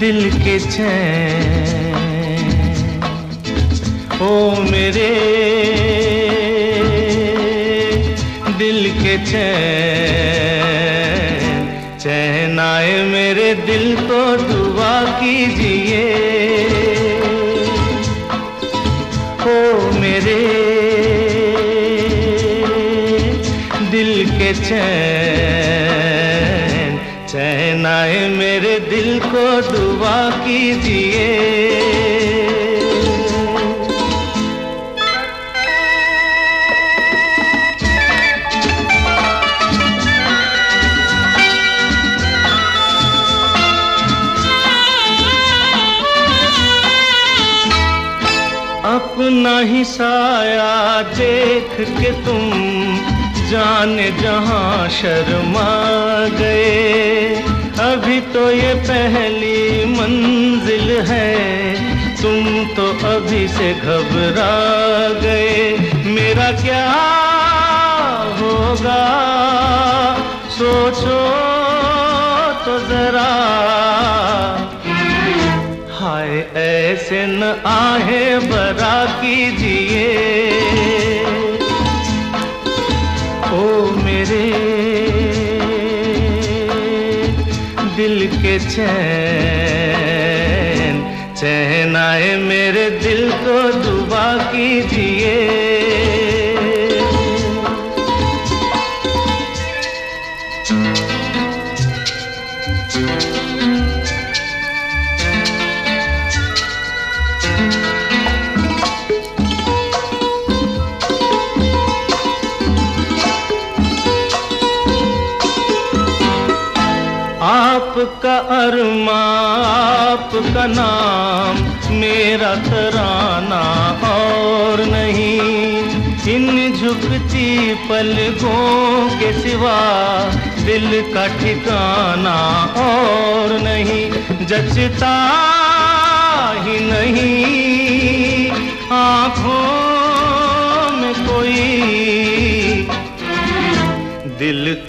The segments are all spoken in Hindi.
दिल के चैन ओ मेरे। दिल के चैन चैन मेरे दिल को, दुआ कीजिए। ओ मेरे। दिल के चैन चैन मेरे दिल को, दुआ कीजिए। ही साया देख के तुम जाने जहाँ शर्मा गए। अभी तो ये पहली मंजिल है, तुम तो अभी से घबरा गए। मेरा क्या हाय ऐसे न आहे बरा कीजिए। ओ मेरे, दिल के चैन चैन आए मेरे दिल को दुबा कीजिए। आपका अरमा आपका नाम मेरा तराना और नहीं। इन झुकती पलकों के सिवा दिल का ठिकाना और नहीं। जचता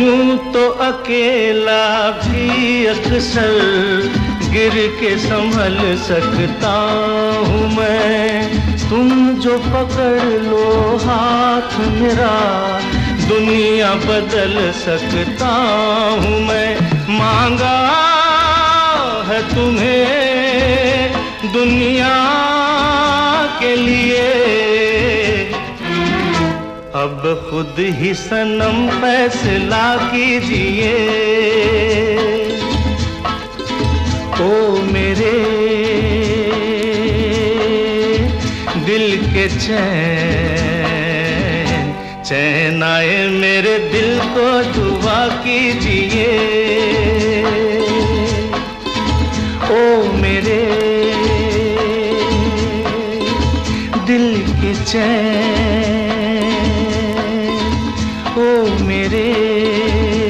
यूँ तो अकेला भी अक्सर गिर के संभल सकता हूँ मैं। तुम जो पकड़ लो हाथ मेरा, दुनिया बदल सकता हूँ मैं। मांगा है तुम्हें, दुनिया अब खुद ही सनम फैसला कीजिए। ओ मेरे, दिल के चैन चैन आए मेरे दिल को दुआ कीजिए। ओ मेरे, दिल के चैन मेरे।